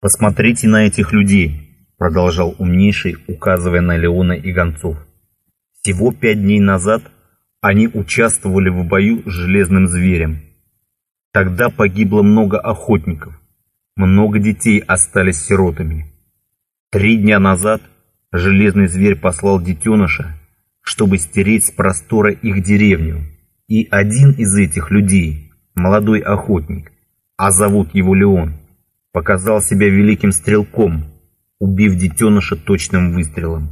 «Посмотрите на этих людей», — продолжал умнейший, указывая на Леона и гонцов. «Всего пять дней назад они участвовали в бою с железным зверем. Тогда погибло много охотников, много детей остались сиротами. Три дня назад железный зверь послал детеныша, чтобы стереть с простора их деревню, и один из этих людей, молодой охотник, а зовут его Леон, показал себя великим стрелком, убив детеныша точным выстрелом.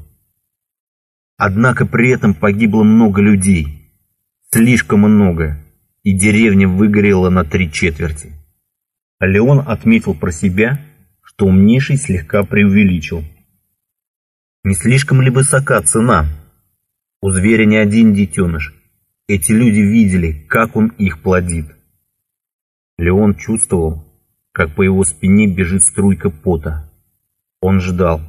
Однако при этом погибло много людей, слишком много, и деревня выгорела на три четверти. Леон отметил про себя, что умнейший слегка преувеличил. Не слишком ли высока цена? У зверя не один детеныш. Эти люди видели, как он их плодит. Леон чувствовал, как по его спине бежит струйка пота. Он ждал.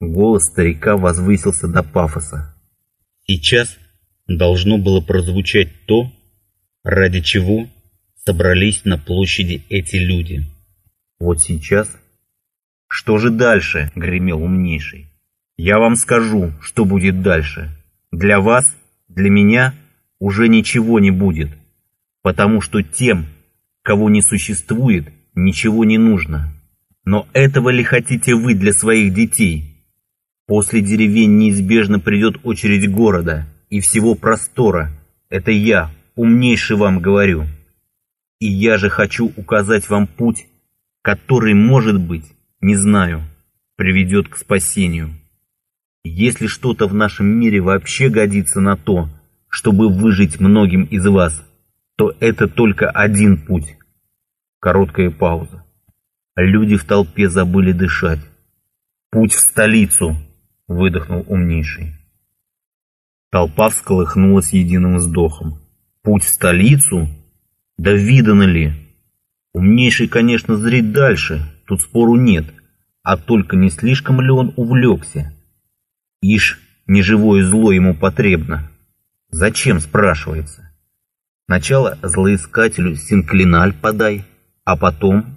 Голос старика возвысился до пафоса. Сейчас должно было прозвучать то, ради чего собрались на площади эти люди. Вот сейчас... Что же дальше, гремел умнейший. Я вам скажу, что будет дальше. Для вас, для меня уже ничего не будет, потому что тем, кого не существует, ничего не нужно. Но этого ли хотите вы для своих детей? После деревень неизбежно придет очередь города и всего простора. Это я, умнейший вам говорю. И я же хочу указать вам путь, который, может быть, не знаю, приведет к спасению. Если что-то в нашем мире вообще годится на то, чтобы выжить многим из вас, то это только один путь Короткая пауза. Люди в толпе забыли дышать. «Путь в столицу!» — выдохнул умнейший. Толпа всколыхнулась единым вздохом. «Путь в столицу? Да видано ли!» Умнейший, конечно, зрит дальше, тут спору нет, а только не слишком ли он увлекся? Ишь, неживое зло ему потребно. Зачем, спрашивается? Сначала злоискателю синклиналь подай, а потом?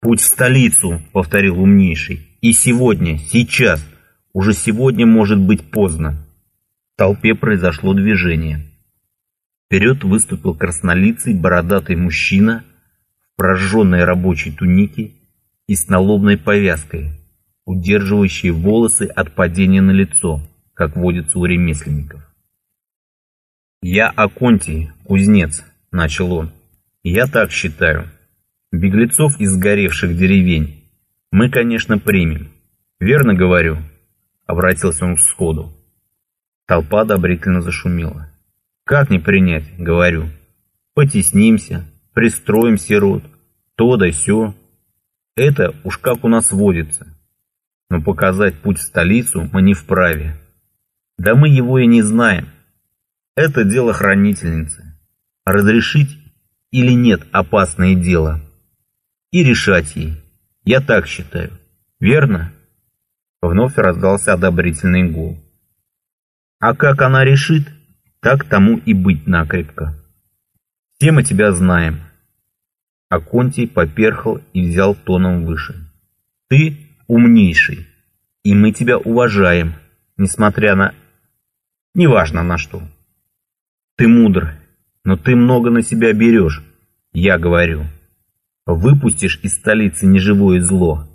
Путь в столицу, повторил умнейший. И сегодня, сейчас, уже сегодня может быть поздно. В толпе произошло движение. Вперед выступил краснолицый бородатый мужчина в прожженной рабочей тунике и с налобной повязкой, удерживающий волосы от падения на лицо, как водится у ремесленников. «Я Аконтий, кузнец», — начал он. Я так считаю. Беглецов из сгоревших деревень мы, конечно, примем. Верно говорю? Обратился он к сходу. Толпа одобрительно зашумела. Как не принять, говорю. Потеснимся, пристроим сирот, то да сё. Это уж как у нас водится. Но показать путь в столицу мы не вправе. Да мы его и не знаем. Это дело хранительницы. Разрешить или нет опасное дело. И решать ей. Я так считаю. Верно? Вновь раздался одобрительный гул. А как она решит, так тому и быть накрепко. Все мы тебя знаем. А Контий поперхал и взял тоном выше. Ты умнейший, и мы тебя уважаем, несмотря на... Неважно на что. Ты мудр, но ты много на себя берешь, я говорю. Выпустишь из столицы неживое зло,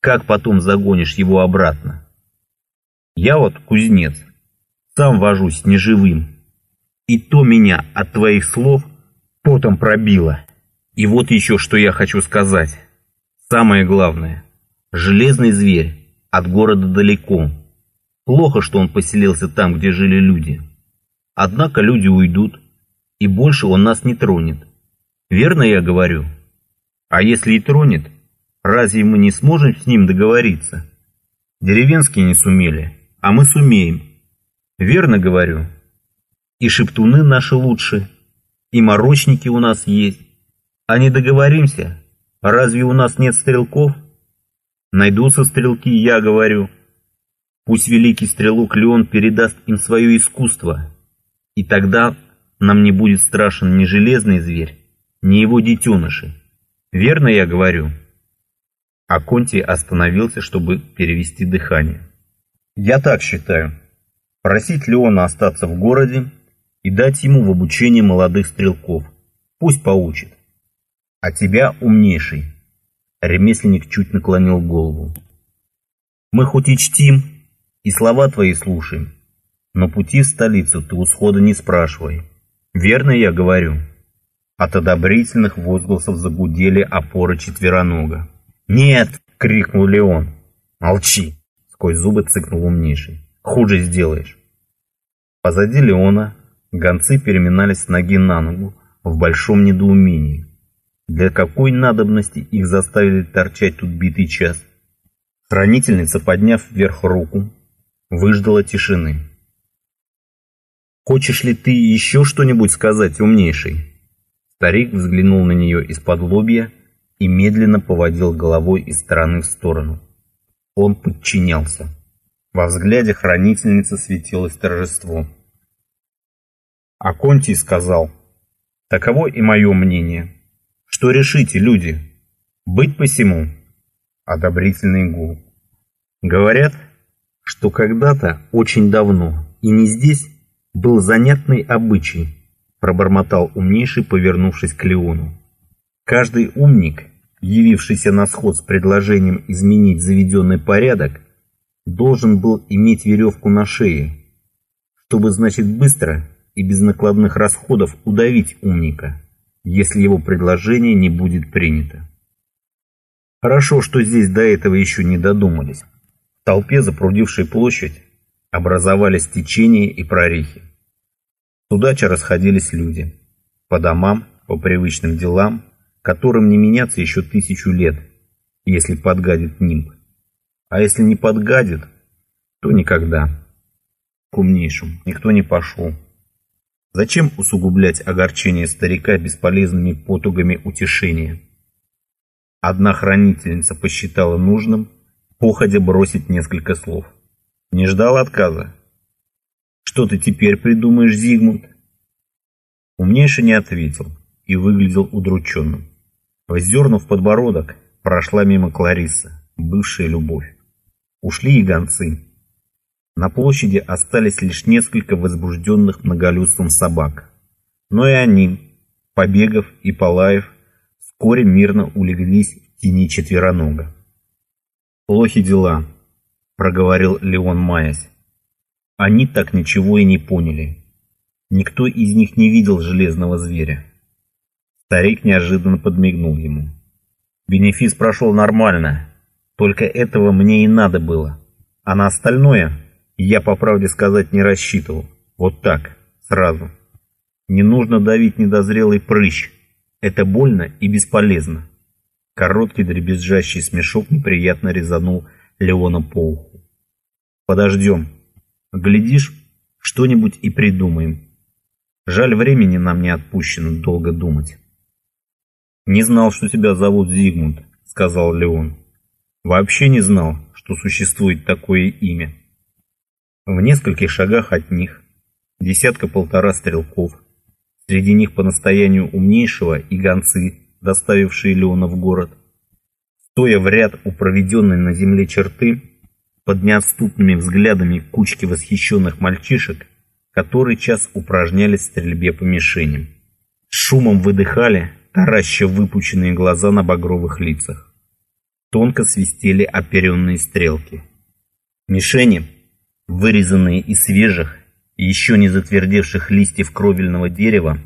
как потом загонишь его обратно? Я вот кузнец, сам вожусь неживым, и то меня от твоих слов потом пробило. И вот еще что я хочу сказать. Самое главное, железный зверь от города далеко. Плохо, что он поселился там, где жили люди. Однако люди уйдут, и больше он нас не тронет. Верно я говорю? А если и тронет, разве мы не сможем с ним договориться? Деревенские не сумели, а мы сумеем. Верно говорю? И шептуны наши лучше, и морочники у нас есть. А не договоримся? Разве у нас нет стрелков? Найдутся стрелки, я говорю. Пусть великий стрелок Леон передаст им свое искусство, и тогда нам не будет страшен ни железный зверь, ни его детеныши. Верно я говорю?» А Конти остановился, чтобы перевести дыхание. «Я так считаю. Просить Леона остаться в городе и дать ему в обучение молодых стрелков. Пусть поучит. А тебя умнейший». Ремесленник чуть наклонил голову. «Мы хоть и чтим, и слова твои слушаем, но пути в столицу ты у схода не спрашивай. Верно я говорю?» От одобрительных возгласов загудели опоры четверонога. «Нет!» — крикнул Леон. «Молчи!» — сквозь зубы цыкнул умнейший. «Хуже сделаешь!» Позади Леона гонцы переминались с ноги на ногу в большом недоумении. Для какой надобности их заставили торчать тут битый час? Хранительница, подняв вверх руку, выждала тишины. «Хочешь ли ты еще что-нибудь сказать, умнейший?» Старик взглянул на нее из-под лобья и медленно поводил головой из стороны в сторону. Он подчинялся. Во взгляде хранительницы светилось торжество. А Контий сказал, «Таково и мое мнение. Что решите, люди? Быть посему?» Одобрительный гул. Говорят, что когда-то, очень давно, и не здесь, был занятный обычай, пробормотал умнейший, повернувшись к Леону. Каждый умник явившийся на сход с предложением изменить заведенный порядок, должен был иметь веревку на шее, чтобы, значит, быстро и без накладных расходов удавить умника, если его предложение не будет принято. Хорошо, что здесь до этого еще не додумались. В толпе, запрудившей площадь, образовались течения и прорехи. Судача расходились люди. По домам, по привычным делам, которым не меняться еще тысячу лет, если подгадит нимб. А если не подгадит, то никогда. К умнейшему никто не пошел. Зачем усугублять огорчение старика бесполезными потугами утешения? Одна хранительница посчитала нужным походя бросить несколько слов. Не ждал отказа. «Что ты теперь придумаешь, Зигмунд?» Умнейший не ответил и выглядел удрученным. Вздернув подбородок, прошла мимо Клариса, бывшая любовь. Ушли и гонцы. На площади остались лишь несколько возбужденных многолюдством собак. Но и они, побегав и полаев, вскоре мирно улеглись в тени четверонога. «Плохи дела», — проговорил Леон Маясь. Они так ничего и не поняли. Никто из них не видел железного зверя. Старик неожиданно подмигнул ему. Бенефис прошел нормально, только этого мне и надо было. А на остальное я, по правде сказать, не рассчитывал. Вот так, сразу. Не нужно давить недозрелый прыщ. Это больно и бесполезно. Короткий дребезжащий смешок неприятно резанул Леона по уху. Подождем. Глядишь, что-нибудь и придумаем. Жаль, времени нам не отпущено долго думать. «Не знал, что тебя зовут Зигмунд», — сказал Леон. «Вообще не знал, что существует такое имя». В нескольких шагах от них десятка-полтора стрелков, среди них по настоянию умнейшего и гонцы, доставившие Леона в город. Стоя в ряд у проведенной на земле черты, под неотступными взглядами кучки восхищенных мальчишек, которые час упражнялись в стрельбе по мишеням. Шумом выдыхали, тараща выпученные глаза на багровых лицах. Тонко свистели оперенные стрелки. Мишени, вырезанные из свежих, еще не затвердевших листьев кровельного дерева,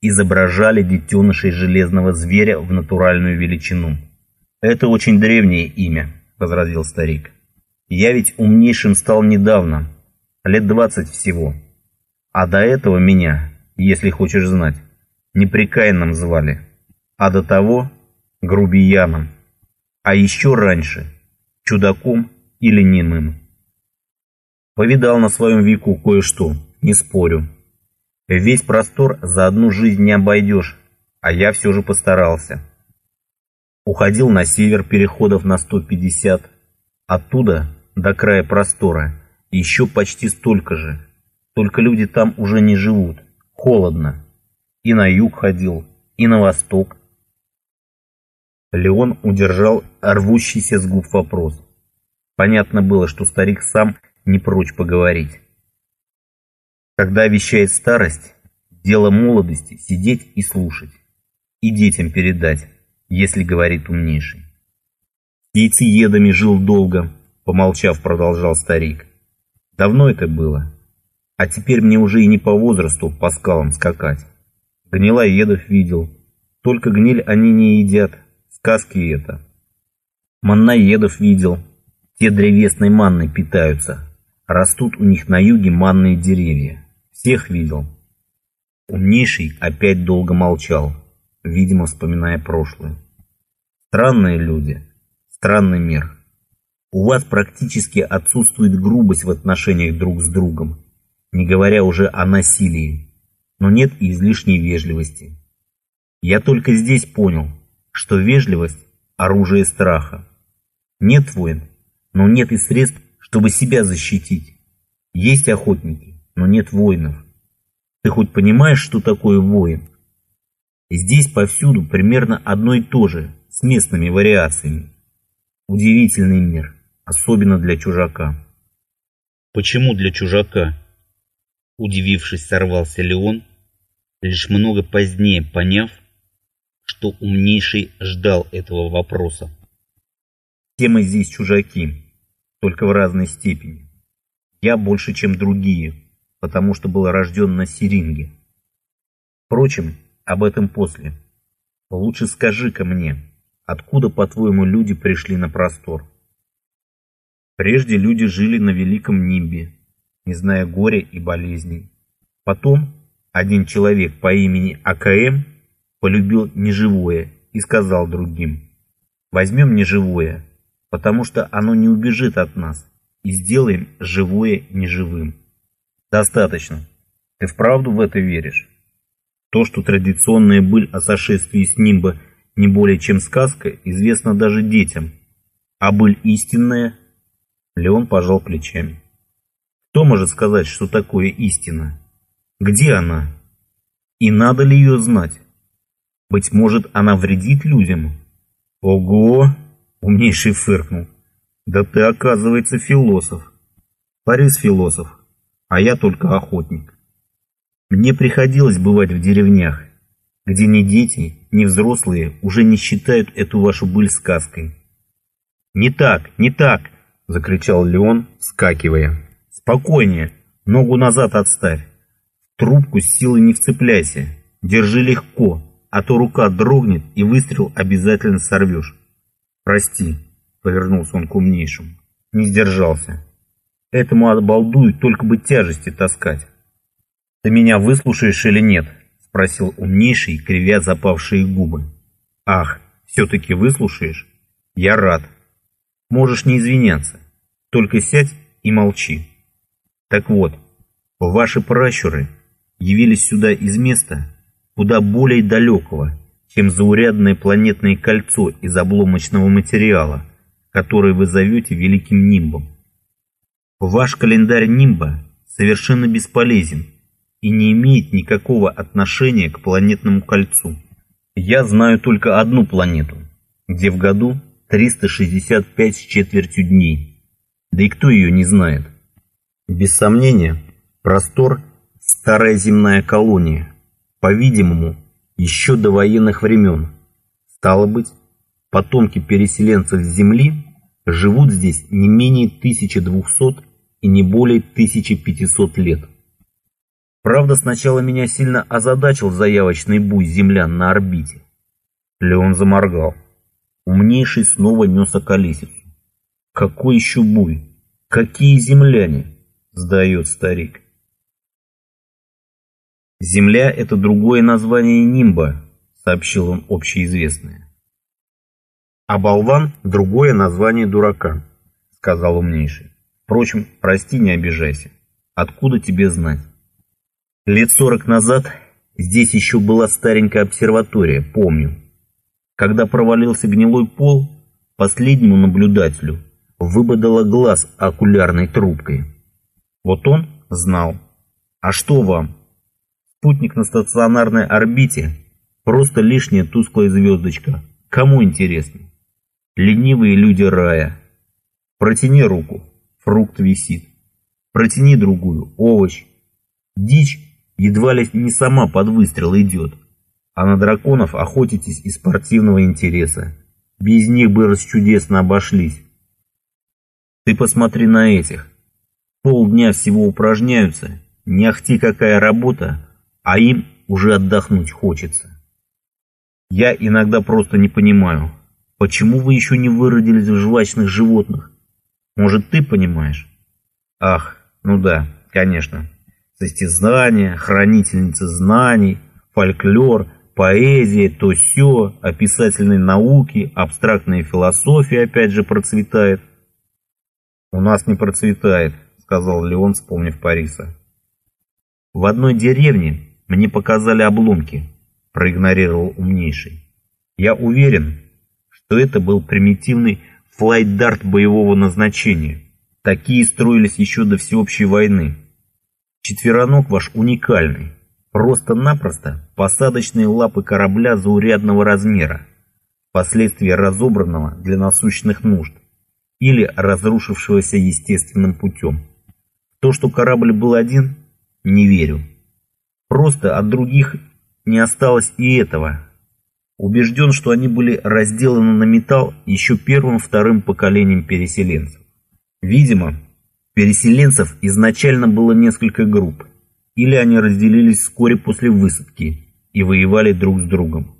изображали детенышей железного зверя в натуральную величину. «Это очень древнее имя», — возразил старик. «Я ведь умнейшим стал недавно, лет двадцать всего. А до этого меня, если хочешь знать, непрекаянным звали а до того грубияном, а еще раньше чудаком или немым. Повидал на своем веку кое-что, не спорю. Весь простор за одну жизнь не обойдешь, а я все же постарался. Уходил на север переходов на 150, оттуда до края простора еще почти столько же. Только люди там уже не живут, холодно. И на юг ходил, и на восток, Леон удержал рвущийся с губ вопрос. Понятно было, что старик сам не прочь поговорить. Когда вещает старость, дело молодости — сидеть и слушать. И детям передать, если говорит умнейший. Яйцеедами жил долго, помолчав, продолжал старик. Давно это было. А теперь мне уже и не по возрасту по скалам скакать. Гнилоедов видел. Только гниль они не едят. Сказки это. Манноедов видел. Те древесной манной питаются. Растут у них на юге манные деревья. Всех видел. Умнейший опять долго молчал, видимо, вспоминая прошлое. Странные люди, странный мир. У вас практически отсутствует грубость в отношениях друг с другом, не говоря уже о насилии, но нет и излишней вежливости. Я только здесь понял, что вежливость – оружие страха. Нет войн, но нет и средств, чтобы себя защитить. Есть охотники, но нет воинов. Ты хоть понимаешь, что такое воин? Здесь повсюду примерно одно и то же, с местными вариациями. Удивительный мир особенно для чужака. Почему для чужака? Удивившись, сорвался Леон, лишь много позднее поняв, что умнейший ждал этого вопроса. Все мы здесь чужаки, только в разной степени. Я больше, чем другие, потому что был рожден на Сиринге. Впрочем, об этом после. Лучше скажи-ка мне, откуда, по-твоему, люди пришли на простор? Прежде люди жили на великом нимбе, не зная горя и болезней. Потом один человек по имени АКМ полюбил неживое и сказал другим, возьмем неживое, потому что оно не убежит от нас, и сделаем живое неживым. Достаточно. Ты вправду в это веришь? То, что традиционная быль о сошествии с нимба не более чем сказка, известно даже детям, а быль истинная – Леон пожал плечами. Кто может сказать, что такое истина? Где она? И надо ли ее знать? Быть может, она вредит людям? Ого! Умнейший фыркнул. Да ты, оказывается, философ. Борис философ, а я только охотник. Мне приходилось бывать в деревнях, где ни дети, ни взрослые уже не считают эту вашу быль сказкой. Не так, не так, — закричал Леон, вскакивая. «Спокойнее, ногу назад отставь. трубку с силой не вцепляйся. Держи легко, а то рука дрогнет и выстрел обязательно сорвешь. Прости», — повернулся он к умнейшему. Не сдержался. «Этому обалдую только бы тяжести таскать». «Ты меня выслушаешь или нет?» — спросил умнейший, кривя запавшие губы. «Ах, все-таки выслушаешь? Я рад». Можешь не извиняться, только сядь и молчи. Так вот, ваши пращуры явились сюда из места, куда более далекого, чем заурядное планетное кольцо из обломочного материала, которое вы зовете Великим Нимбом. Ваш календарь Нимба совершенно бесполезен и не имеет никакого отношения к планетному кольцу. Я знаю только одну планету, где в году 365 с четвертью дней. Да и кто ее не знает? Без сомнения, простор – старая земная колония, по-видимому, еще до военных времен. Стало быть, потомки переселенцев с Земли живут здесь не менее 1200 и не более 1500 лет. Правда, сначала меня сильно озадачил заявочный буй землян на орбите. Леон заморгал. Умнейший снова нес околесицу. «Какой еще буй? Какие земляне?» — сдает старик. «Земля — это другое название нимба», — сообщил он общеизвестное. «А болван — другое название дурака», — сказал умнейший. «Впрочем, прости, не обижайся. Откуда тебе знать?» Лет сорок назад здесь еще была старенькая обсерватория, помню. Когда провалился гнилой пол, последнему наблюдателю выбодало глаз окулярной трубкой. Вот он знал. А что вам? Спутник на стационарной орбите – просто лишняя тусклая звездочка, кому интересно? Ленивые люди рая. Протяни руку, фрукт висит. Протяни другую, овощ. Дичь едва ли не сама под выстрел идет. А на драконов охотитесь из спортивного интереса. Без них бы расчудесно обошлись. Ты посмотри на этих. Полдня всего упражняются, не ахти какая работа, а им уже отдохнуть хочется. Я иногда просто не понимаю, почему вы еще не выродились в жвачных животных? Может, ты понимаешь? Ах, ну да, конечно. Состязания, хранительницы знаний, фольклор, поэзия, то все, описательные науки, абстрактная философия опять же процветает. У нас не процветает, сказал Леон, вспомнив Париса. В одной деревне мне показали обломки, проигнорировал умнейший. Я уверен, что это был примитивный флайт-дарт боевого назначения. Такие строились еще до всеобщей войны. Четвероног ваш уникальный. Просто-напросто посадочные лапы корабля заурядного размера, впоследствии разобранного для насущных нужд или разрушившегося естественным путем. То, что корабль был один, не верю. Просто от других не осталось и этого. Убежден, что они были разделаны на металл еще первым-вторым поколением переселенцев. Видимо, переселенцев изначально было несколько групп, или они разделились вскоре после высадки и воевали друг с другом.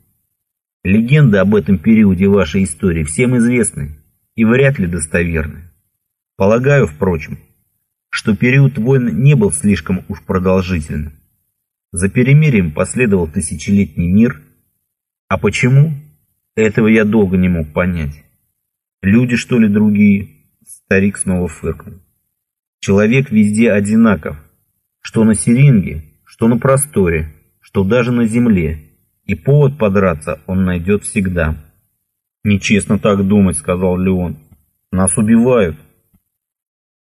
Легенды об этом периоде вашей истории всем известны и вряд ли достоверны. Полагаю, впрочем, что период войн не был слишком уж продолжительным. За перемирием последовал тысячелетний мир. А почему? Этого я долго не мог понять. Люди, что ли, другие? Старик снова фыркнул. Человек везде одинаков. Что на Серинге, что на просторе, что даже на земле. И повод подраться он найдет всегда. «Нечестно так думать», — сказал Леон. «Нас убивают».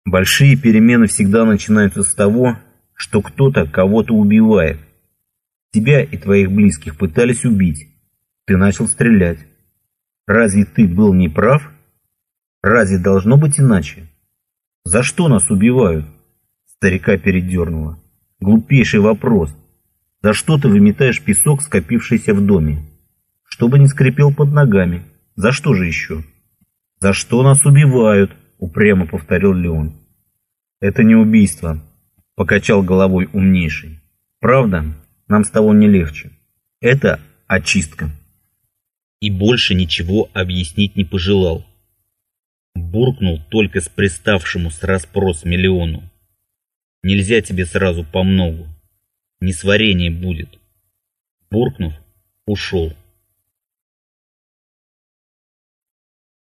Большие перемены всегда начинаются с того, что кто-то кого-то убивает. Тебя и твоих близких пытались убить. Ты начал стрелять. Разве ты был неправ? Разве должно быть иначе? За что нас убивают? Старика передернуло. Глупейший вопрос. За что ты выметаешь песок, скопившийся в доме? Чтобы не скрипел под ногами. За что же еще? За что нас убивают? Упрямо повторил Леон. Это не убийство, покачал головой умнейший. Правда, нам с того не легче. Это очистка. И больше ничего объяснить не пожелал. Буркнул только с приставшему с расспрос миллиону. Нельзя тебе сразу по многу. Несварение будет. Буркнув, ушел.